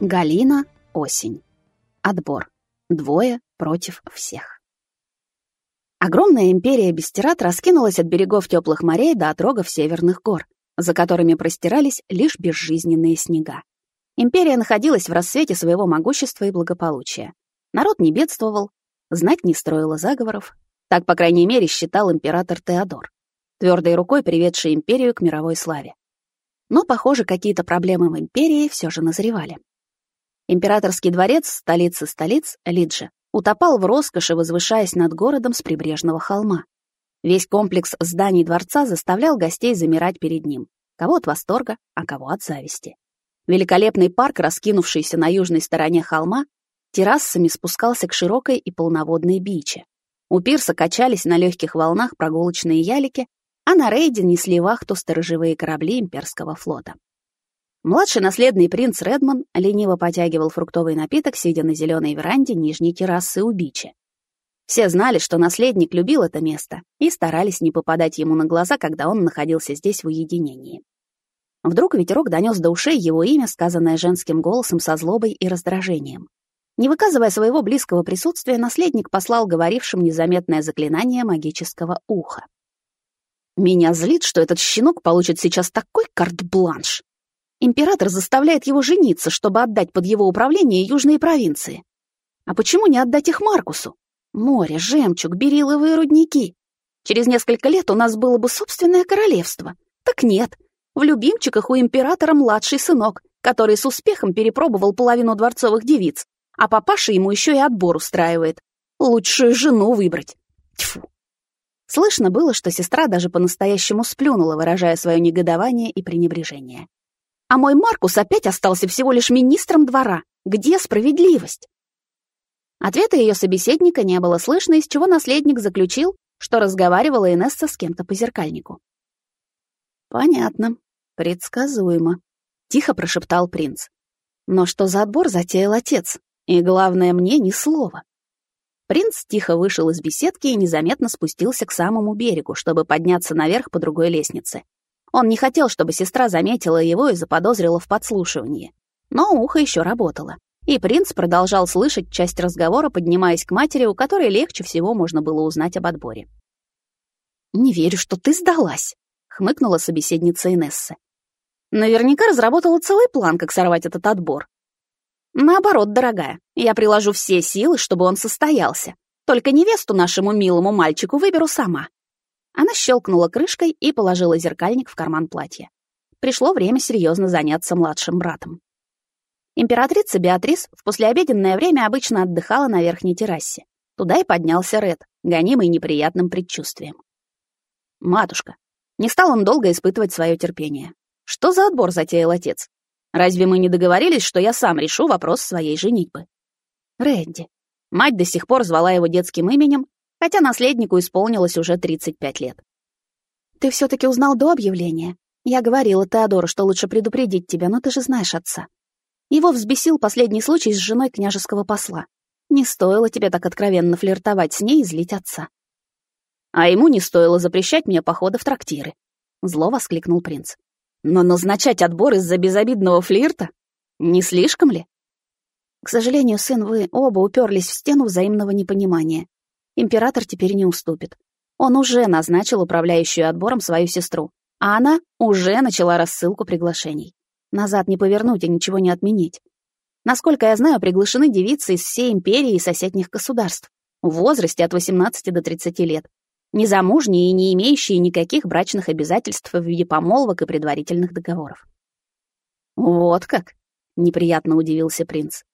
Галина, осень. Отбор. Двое против всех. Огромная империя Бестерат раскинулась от берегов теплых морей до отрогов северных гор, за которыми простирались лишь безжизненные снега. Империя находилась в рассвете своего могущества и благополучия. Народ не бедствовал, знать не строила заговоров. Так, по крайней мере, считал император Теодор, твердой рукой приведший империю к мировой славе. Но, похоже, какие-то проблемы в империи все же назревали. Императорский дворец, столицы столиц, Лиджи, утопал в роскоши, возвышаясь над городом с прибрежного холма. Весь комплекс зданий дворца заставлял гостей замирать перед ним, кого от восторга, а кого от зависти. Великолепный парк, раскинувшийся на южной стороне холма, террасами спускался к широкой и полноводной биче. У пирса качались на легких волнах прогулочные ялики, а на рейде несли вахту сторожевые корабли имперского флота. Младший наследный принц Редман лениво потягивал фруктовый напиток, сидя на зеленой веранде нижней террасы у бичи. Все знали, что наследник любил это место и старались не попадать ему на глаза, когда он находился здесь в уединении. Вдруг ветерок донес до ушей его имя, сказанное женским голосом со злобой и раздражением. Не выказывая своего близкого присутствия, наследник послал говорившим незаметное заклинание магического уха. «Меня злит, что этот щенок получит сейчас такой карт-бланш. Император заставляет его жениться, чтобы отдать под его управление южные провинции. А почему не отдать их Маркусу? Море, жемчуг, бериловые рудники. Через несколько лет у нас было бы собственное королевство. Так нет. В любимчиках у императора младший сынок, который с успехом перепробовал половину дворцовых девиц, а папаша ему еще и отбор устраивает. Лучшую жену выбрать. Тьфу. Слышно было, что сестра даже по-настоящему сплюнула, выражая свое негодование и пренебрежение. А мой Маркус опять остался всего лишь министром двора. Где справедливость? Ответа ее собеседника не было слышно, из чего наследник заключил, что разговаривала Инесса с кем-то по зеркальнику. «Понятно. Предсказуемо», — тихо прошептал принц. «Но что за отбор затеял отец? И главное, мне ни слова». Принц тихо вышел из беседки и незаметно спустился к самому берегу, чтобы подняться наверх по другой лестнице. Он не хотел, чтобы сестра заметила его и заподозрила в подслушивании. Но ухо еще работало. И принц продолжал слышать часть разговора, поднимаясь к матери, у которой легче всего можно было узнать об отборе. «Не верю, что ты сдалась», — хмыкнула собеседница Инессы. «Наверняка разработала целый план, как сорвать этот отбор». «Наоборот, дорогая, я приложу все силы, чтобы он состоялся. Только невесту нашему милому мальчику выберу сама. Она щелкнула крышкой и положила зеркальник в карман платья. Пришло время серьезно заняться младшим братом. Императрица Беатрис в послеобеденное время обычно отдыхала на верхней террасе. Туда и поднялся Ред, гонимый неприятным предчувствием. «Матушка, не стал он долго испытывать свое терпение. Что за отбор затеял отец? Разве мы не договорились, что я сам решу вопрос своей женитьбы?» «Рэнди». Мать до сих пор звала его детским именем, хотя наследнику исполнилось уже 35 лет. «Ты все-таки узнал до объявления? Я говорила Теодору, что лучше предупредить тебя, но ты же знаешь отца. Его взбесил последний случай с женой княжеского посла. Не стоило тебе так откровенно флиртовать с ней и злить отца. А ему не стоило запрещать мне походы в трактиры. Зло воскликнул принц. Но назначать отбор из-за безобидного флирта? Не слишком ли? К сожалению, сын, вы оба уперлись в стену взаимного непонимания. Император теперь не уступит. Он уже назначил управляющую отбором свою сестру, а она уже начала рассылку приглашений. Назад не повернуть и ничего не отменить. Насколько я знаю, приглашены девицы из всей империи и соседних государств в возрасте от 18 до 30 лет, незамужние и не имеющие никаких брачных обязательств в виде помолвок и предварительных договоров. «Вот как?» — неприятно удивился принц.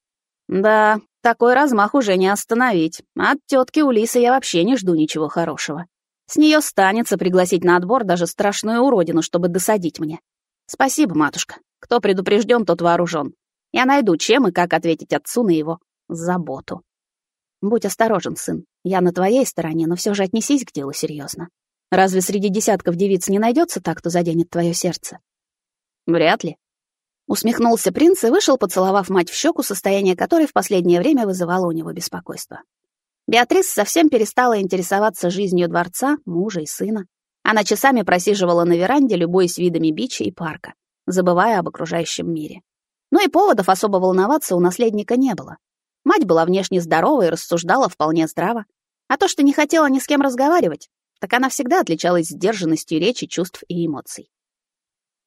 «Да, такой размах уже не остановить. От тетки Улисы я вообще не жду ничего хорошего. С нее станется пригласить на отбор даже страшную уродину, чтобы досадить мне. Спасибо, матушка. Кто предупрежден, тот вооружен. Я найду, чем и как ответить отцу на его заботу. Будь осторожен, сын. Я на твоей стороне, но все же отнесись к делу серьезно. Разве среди десятков девиц не найдется так, кто заденет твое сердце? Вряд ли. Усмехнулся принц и вышел, поцеловав мать в щеку, состояние которой в последнее время вызывало у него беспокойство. Беатрис совсем перестала интересоваться жизнью дворца, мужа и сына. Она часами просиживала на веранде, любой с видами бичи и парка, забывая об окружающем мире. Но и поводов особо волноваться у наследника не было. Мать была внешне здорова и рассуждала вполне здраво. А то, что не хотела ни с кем разговаривать, так она всегда отличалась сдержанностью речи, чувств и эмоций.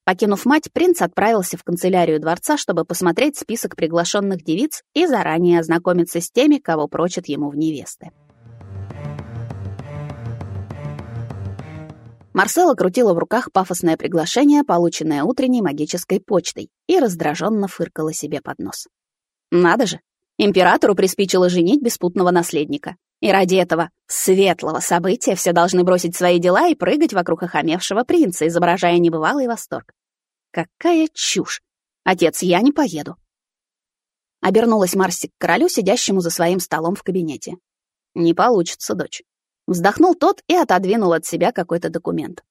Покинув мать, принц отправился в канцелярию дворца, чтобы посмотреть список приглашенных девиц и заранее ознакомиться с теми, кого прочат ему в невесты. Марсела крутила в руках пафосное приглашение, полученное утренней магической почтой, и раздраженно фыркала себе под нос. Надо же, императору приспичило женить беспутного наследника. И ради этого светлого события все должны бросить свои дела и прыгать вокруг охамевшего принца, изображая небывалый восторг. Какая чушь! Отец, я не поеду. Обернулась Марси к королю, сидящему за своим столом в кабинете. Не получится, дочь. Вздохнул тот и отодвинул от себя какой-то документ.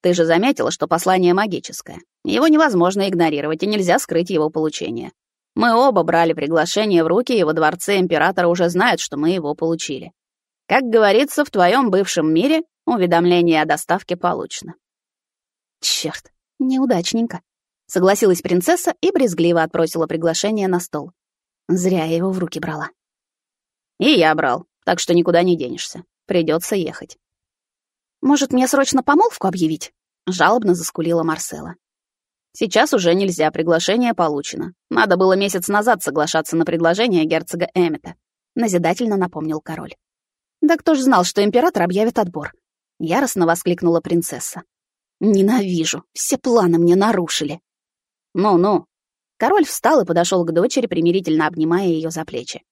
Ты же заметила, что послание магическое. Его невозможно игнорировать, и нельзя скрыть его получение. Мы оба брали приглашение в руки, и во дворце императора уже знают, что мы его получили. Как говорится, в твоем бывшем мире уведомление о доставке получено. Черт, неудачненько. Согласилась принцесса и брезгливо отбросила приглашение на стол. Зря я его в руки брала. И я брал, так что никуда не денешься. Придется ехать. Может, мне срочно помолвку объявить? Жалобно заскулила Марсела. Сейчас уже нельзя, приглашение получено. Надо было месяц назад соглашаться на предложение герцога Эммета. Назидательно напомнил король. Да кто ж знал, что император объявит отбор? Яростно воскликнула принцесса. Ненавижу, все планы мне нарушили. Ну-ну. Король встал и подошел к дочери, примирительно обнимая ее за плечи.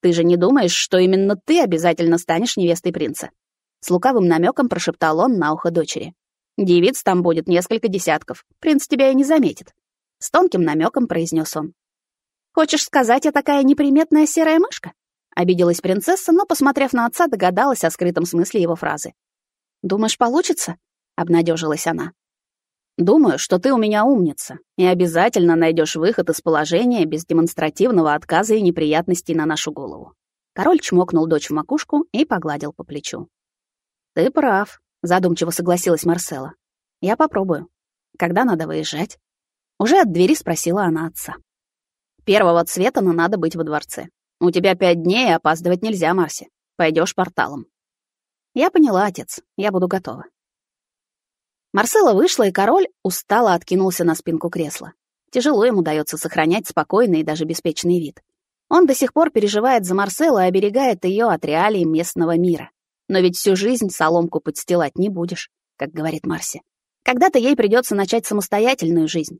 Ты же не думаешь, что именно ты обязательно станешь невестой принца?» С лукавым намеком прошептал он на ухо дочери. «Девиц там будет несколько десятков. Принц тебя и не заметит». С тонким намеком произнес он. «Хочешь сказать, я такая неприметная серая мышка?» Обиделась принцесса, но, посмотрев на отца, догадалась о скрытом смысле его фразы. «Думаешь, получится?» — обнадежилась она. Думаю, что ты у меня умница и обязательно найдешь выход из положения без демонстративного отказа и неприятностей на нашу голову. Король чмокнул дочь в макушку и погладил по плечу. Ты прав, задумчиво согласилась Марсела. Я попробую. Когда надо выезжать? Уже от двери спросила она отца. Первого цвета, но надо быть во дворце. У тебя пять дней, опаздывать нельзя, Марси. Пойдешь порталом. Я поняла, отец. Я буду готова. Марсела вышла, и король устало откинулся на спинку кресла. Тяжело ему дается сохранять спокойный и даже беспечный вид. Он до сих пор переживает за Марселу и оберегает ее от реалий местного мира. Но ведь всю жизнь соломку подстилать не будешь, как говорит Марси. Когда-то ей придется начать самостоятельную жизнь.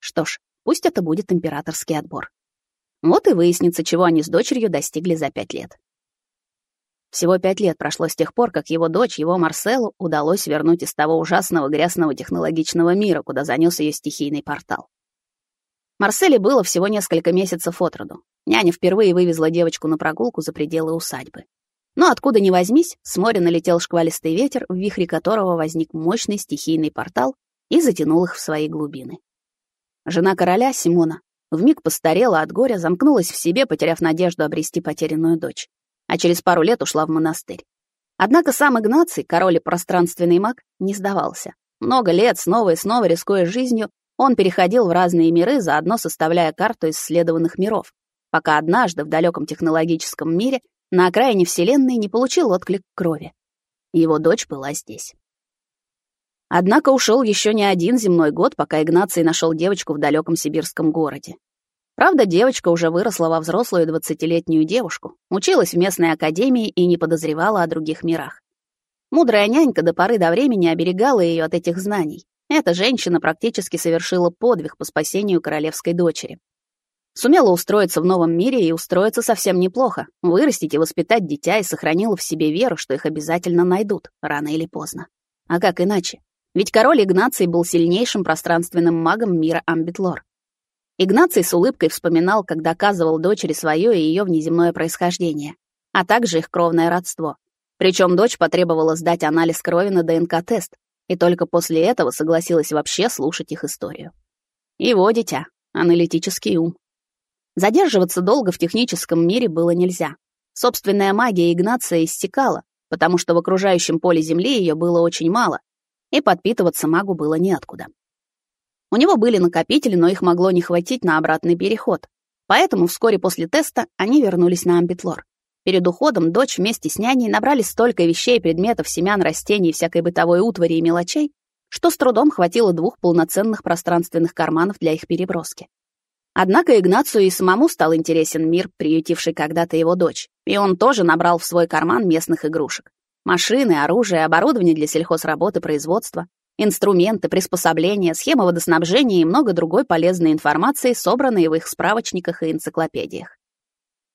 Что ж, пусть это будет императорский отбор. Вот и выяснится, чего они с дочерью достигли за пять лет. Всего пять лет прошло с тех пор, как его дочь, его Марселу, удалось вернуть из того ужасного грязного технологичного мира, куда занес ее стихийный портал. Марселе было всего несколько месяцев от роду. Няня впервые вывезла девочку на прогулку за пределы усадьбы. Но откуда ни возьмись, с моря налетел шквалистый ветер, в вихре которого возник мощный стихийный портал и затянул их в свои глубины. Жена короля, Симона, вмиг постарела от горя, замкнулась в себе, потеряв надежду обрести потерянную дочь а через пару лет ушла в монастырь. Однако сам Игнаций, король и пространственный маг, не сдавался. Много лет, снова и снова рискуя жизнью, он переходил в разные миры, заодно составляя карту исследованных миров, пока однажды в далеком технологическом мире на окраине Вселенной не получил отклик крови. Его дочь была здесь. Однако ушел еще не один земной год, пока Игнаций нашел девочку в далеком сибирском городе. Правда, девочка уже выросла во взрослую двадцатилетнюю девушку, училась в местной академии и не подозревала о других мирах. Мудрая нянька до поры до времени оберегала ее от этих знаний. Эта женщина практически совершила подвиг по спасению королевской дочери. Сумела устроиться в новом мире и устроиться совсем неплохо, вырастить и воспитать дитя и сохранила в себе веру, что их обязательно найдут, рано или поздно. А как иначе? Ведь король Игнаций был сильнейшим пространственным магом мира Амбитлор. Игнаций с улыбкой вспоминал, как доказывал дочери свое и ее внеземное происхождение, а также их кровное родство. Причем дочь потребовала сдать анализ крови на ДНК-тест, и только после этого согласилась вообще слушать их историю. Его дитя, аналитический ум. Задерживаться долго в техническом мире было нельзя. Собственная магия Игнация истекала, потому что в окружающем поле Земли ее было очень мало, и подпитываться магу было неоткуда. У него были накопители, но их могло не хватить на обратный переход. Поэтому вскоре после теста они вернулись на Амбитлор. Перед уходом дочь вместе с няней набрали столько вещей, предметов, семян, растений, всякой бытовой утвари и мелочей, что с трудом хватило двух полноценных пространственных карманов для их переброски. Однако Игнацию и самому стал интересен мир, приютивший когда-то его дочь, и он тоже набрал в свой карман местных игрушек. Машины, оружие, оборудование для сельхозработы, производства, инструменты, приспособления, схемы водоснабжения и много другой полезной информации, собранной в их справочниках и энциклопедиях.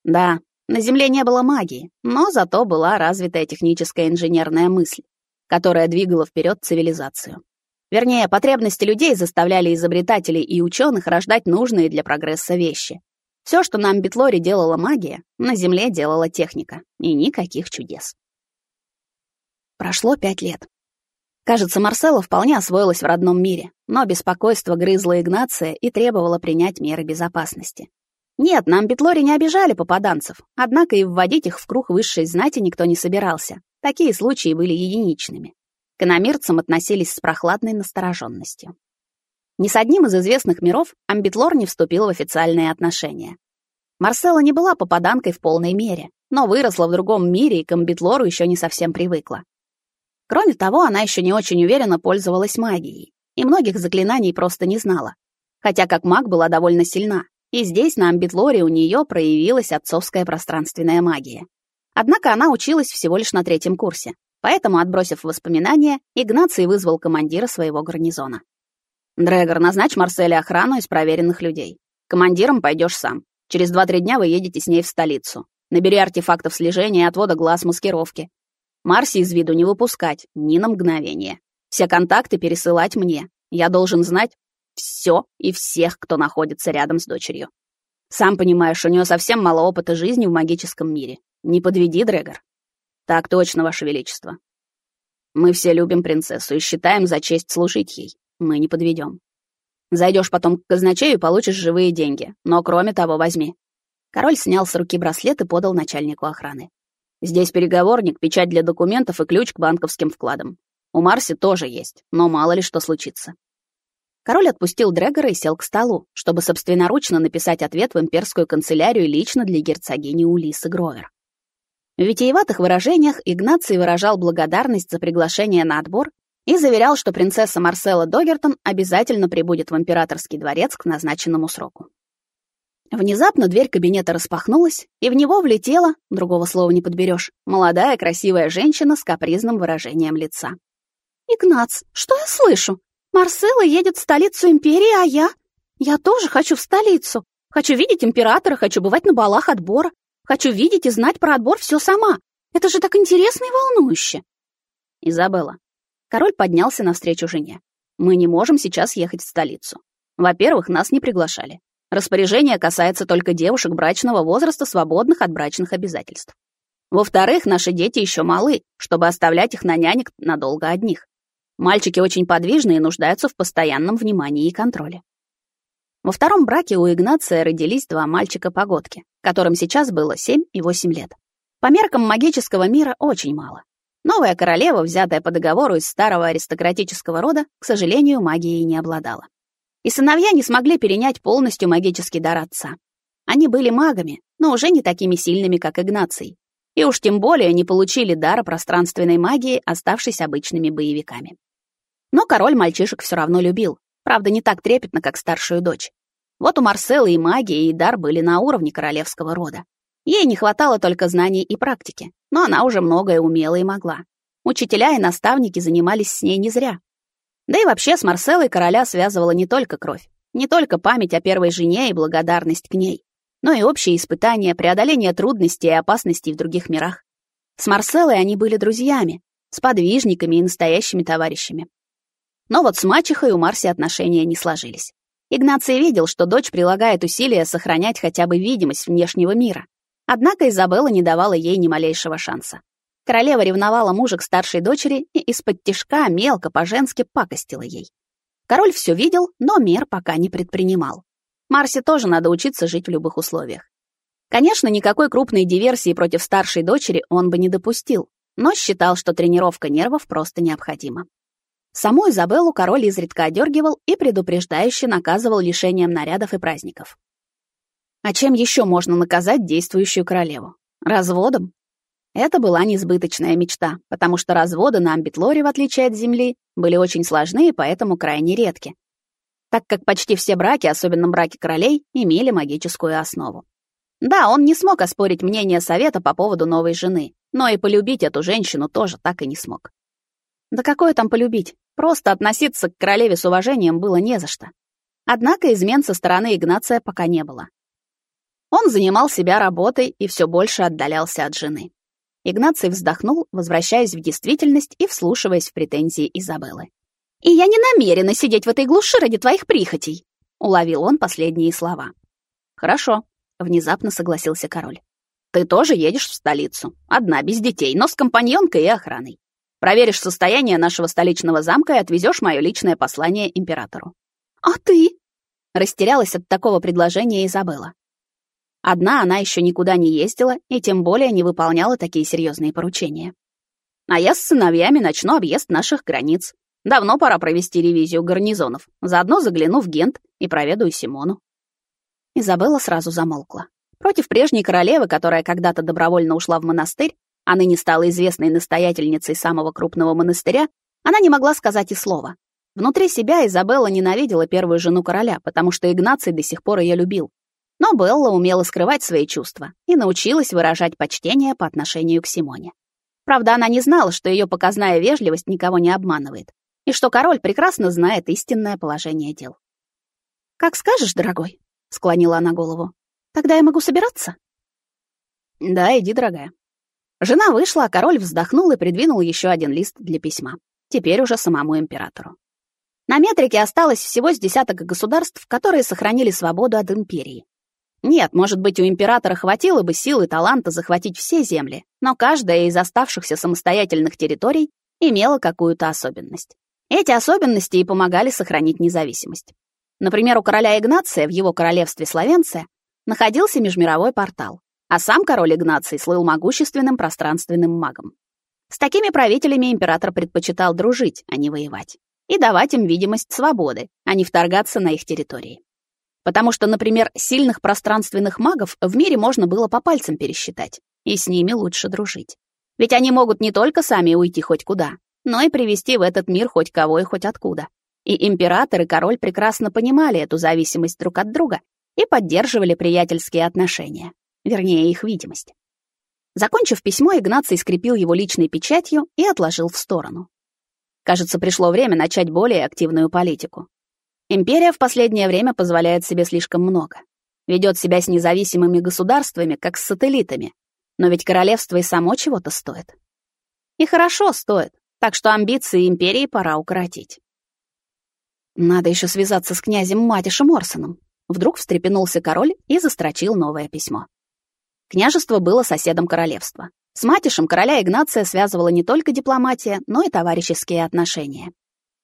Да, на Земле не было магии, но зато была развитая техническая инженерная мысль, которая двигала вперед цивилизацию. Вернее, потребности людей заставляли изобретателей и ученых рождать нужные для прогресса вещи. Все, что на Амбитлоре делала магия, на Земле делала техника. И никаких чудес. Прошло пять лет. Кажется, Марсела вполне освоилась в родном мире, но беспокойство грызло Игнация и требовало принять меры безопасности. Нет, на Амбитлоре не обижали попаданцев, однако и вводить их в круг высшей знати никто не собирался. Такие случаи были единичными. К иномирцам относились с прохладной настороженностью. Ни с одним из известных миров Амбитлор не вступил в официальные отношения. Марсела не была попаданкой в полной мере, но выросла в другом мире и к Амбитлору еще не совсем привыкла. Кроме того, она еще не очень уверенно пользовалась магией, и многих заклинаний просто не знала. Хотя как маг была довольно сильна, и здесь, на Амбитлоре, у нее проявилась отцовская пространственная магия. Однако она училась всего лишь на третьем курсе, Поэтому, отбросив воспоминания, Игнаций вызвал командира своего гарнизона. «Дрэгор, назначь Марселе охрану из проверенных людей. Командиром пойдешь сам. Через два-три дня вы едете с ней в столицу. Набери артефактов слежения, отвода глаз, маскировки. Марси из виду не выпускать, ни на мгновение. Все контакты пересылать мне. Я должен знать все и всех, кто находится рядом с дочерью. Сам понимаешь, у нее совсем мало опыта жизни в магическом мире. Не подведи, Дрэгор. Так точно, Ваше Величество. Мы все любим принцессу и считаем за честь служить ей. Мы не подведем. Зайдешь потом к казначею и получишь живые деньги. Но кроме того, возьми. Король снял с руки браслет и подал начальнику охраны. Здесь переговорник, печать для документов и ключ к банковским вкладам. У Марси тоже есть, но мало ли что случится. Король отпустил Дрегора и сел к столу, чтобы собственноручно написать ответ в имперскую канцелярию лично для герцогини Улисы Гровер. В витиеватых выражениях Игнаций выражал благодарность за приглашение на отбор и заверял, что принцесса Марсела Догертон обязательно прибудет в императорский дворец к назначенному сроку. Внезапно дверь кабинета распахнулась, и в него влетела, другого слова не подберешь, молодая красивая женщина с капризным выражением лица. «Игнац, что я слышу? Марсела едет в столицу империи, а я? Я тоже хочу в столицу. Хочу видеть императора, хочу бывать на балах отбора, Хочу видеть и знать про отбор все сама. Это же так интересно и волнующе. Изабелла. Король поднялся навстречу жене. Мы не можем сейчас ехать в столицу. Во-первых, нас не приглашали. Распоряжение касается только девушек брачного возраста, свободных от брачных обязательств. Во-вторых, наши дети еще малы, чтобы оставлять их на нянек надолго одних. Мальчики очень подвижны и нуждаются в постоянном внимании и контроле. Во втором браке у Игнация родились два мальчика-погодки, которым сейчас было 7 и 8 лет. По меркам магического мира очень мало. Новая королева, взятая по договору из старого аристократического рода, к сожалению, магией не обладала. И сыновья не смогли перенять полностью магический дар отца. Они были магами, но уже не такими сильными, как Игнаций. И уж тем более не получили дара пространственной магии, оставшись обычными боевиками. Но король мальчишек все равно любил, Правда, не так трепетно, как старшую дочь. Вот у Марселы и магия, и дар были на уровне королевского рода. Ей не хватало только знаний и практики, но она уже многое умела и могла. Учителя и наставники занимались с ней не зря. Да и вообще с Марселой короля связывала не только кровь, не только память о первой жене и благодарность к ней, но и общие испытания, преодоление трудностей и опасностей в других мирах. С Марселой они были друзьями, сподвижниками и настоящими товарищами. Но вот с мачехой у Марси отношения не сложились. Игнаций видел, что дочь прилагает усилия сохранять хотя бы видимость внешнего мира. Однако Изабелла не давала ей ни малейшего шанса. Королева ревновала мужа к старшей дочери и из-под тишка мелко по-женски пакостила ей. Король все видел, но мер пока не предпринимал. Марсе тоже надо учиться жить в любых условиях. Конечно, никакой крупной диверсии против старшей дочери он бы не допустил, но считал, что тренировка нервов просто необходима. Саму Изабеллу король изредка одергивал и предупреждающе наказывал лишением нарядов и праздников. А чем еще можно наказать действующую королеву? Разводом? Это была несбыточная мечта, потому что разводы на Амбитлоре, в отличие от Земли, были очень сложны и поэтому крайне редки, так как почти все браки, особенно браки королей, имели магическую основу. Да, он не смог оспорить мнение совета по поводу новой жены, но и полюбить эту женщину тоже так и не смог. Да какое там полюбить? Просто относиться к королеве с уважением было не за что. Однако измен со стороны Игнация пока не было. Он занимал себя работой и все больше отдалялся от жены. Игнаций вздохнул, возвращаясь в действительность и вслушиваясь в претензии Изабеллы. «И я не намерена сидеть в этой глуши ради твоих прихотей», — уловил он последние слова. «Хорошо», — внезапно согласился король. «Ты тоже едешь в столицу. Одна, без детей, но с компаньонкой и охраной. Проверишь состояние нашего столичного замка и отвезешь мое личное послание императору». «А ты?» — растерялась от такого предложения Изабелла. Одна она еще никуда не ездила и тем более не выполняла такие серьезные поручения. А я с сыновьями начну объезд наших границ. Давно пора провести ревизию гарнизонов. Заодно загляну в Гент и проведаю Симону. Изабелла сразу замолкла. Против прежней королевы, которая когда-то добровольно ушла в монастырь, а ныне стала известной настоятельницей самого крупного монастыря, она не могла сказать и слова. Внутри себя Изабелла ненавидела первую жену короля, потому что Игнаций до сих пор ее любил. Но Белла умела скрывать свои чувства и научилась выражать почтение по отношению к Симоне. Правда, она не знала, что ее показная вежливость никого не обманывает, и что король прекрасно знает истинное положение дел. «Как скажешь, дорогой», — склонила она голову. «Тогда я могу собираться?» «Да, иди, дорогая». Жена вышла, а король вздохнул и придвинул еще один лист для письма. Теперь уже самому императору. На метрике осталось всего с десяток государств, которые сохранили свободу от империи. Нет, может быть, у императора хватило бы сил и таланта захватить все земли, но каждая из оставшихся самостоятельных территорий имела какую-то особенность. Эти особенности и помогали сохранить независимость. Например, у короля Игнация в его королевстве Словенция находился межмировой портал, а сам король Игнаций слыл могущественным пространственным магом. С такими правителями император предпочитал дружить, а не воевать, и давать им видимость свободы, а не вторгаться на их территории. Потому что, например, сильных пространственных магов в мире можно было по пальцам пересчитать, и с ними лучше дружить. Ведь они могут не только сами уйти хоть куда, но и привести в этот мир хоть кого и хоть откуда. И император и король прекрасно понимали эту зависимость друг от друга и поддерживали приятельские отношения, вернее, их видимость. Закончив письмо, Игнаций скрепил его личной печатью и отложил в сторону. Кажется, пришло время начать более активную политику. Империя в последнее время позволяет себе слишком много. Ведет себя с независимыми государствами, как с сателлитами. Но ведь королевство и само чего-то стоит. И хорошо стоит, так что амбиции империи пора укоротить. Надо еще связаться с князем Матишем Орсоном. Вдруг встрепенулся король и застрочил новое письмо. Княжество было соседом королевства. С Матишем короля Игнация связывала не только дипломатия, но и товарищеские отношения.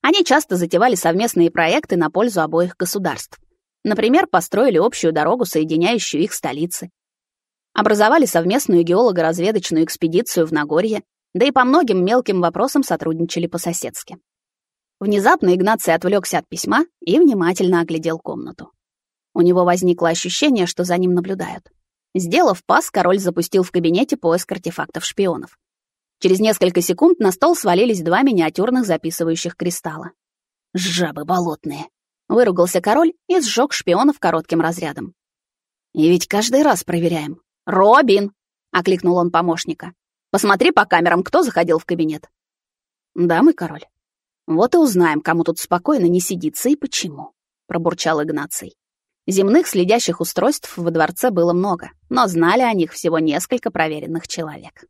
Они часто затевали совместные проекты на пользу обоих государств. Например, построили общую дорогу, соединяющую их столицы. Образовали совместную геолого-разведочную экспедицию в Нагорье, да и по многим мелким вопросам сотрудничали по-соседски. Внезапно Игнаций отвлекся от письма и внимательно оглядел комнату. У него возникло ощущение, что за ним наблюдают. Сделав пас, король запустил в кабинете поиск артефактов шпионов. Через несколько секунд на стол свалились два миниатюрных записывающих кристалла. «Жабы болотные!» — выругался король и сжег шпионов коротким разрядом. «И ведь каждый раз проверяем». «Робин!» — окликнул он помощника. «Посмотри по камерам, кто заходил в кабинет». «Да, мой король. Вот и узнаем, кому тут спокойно не сидится и почему», — пробурчал Игнаций. Земных следящих устройств во дворце было много, но знали о них всего несколько проверенных человек.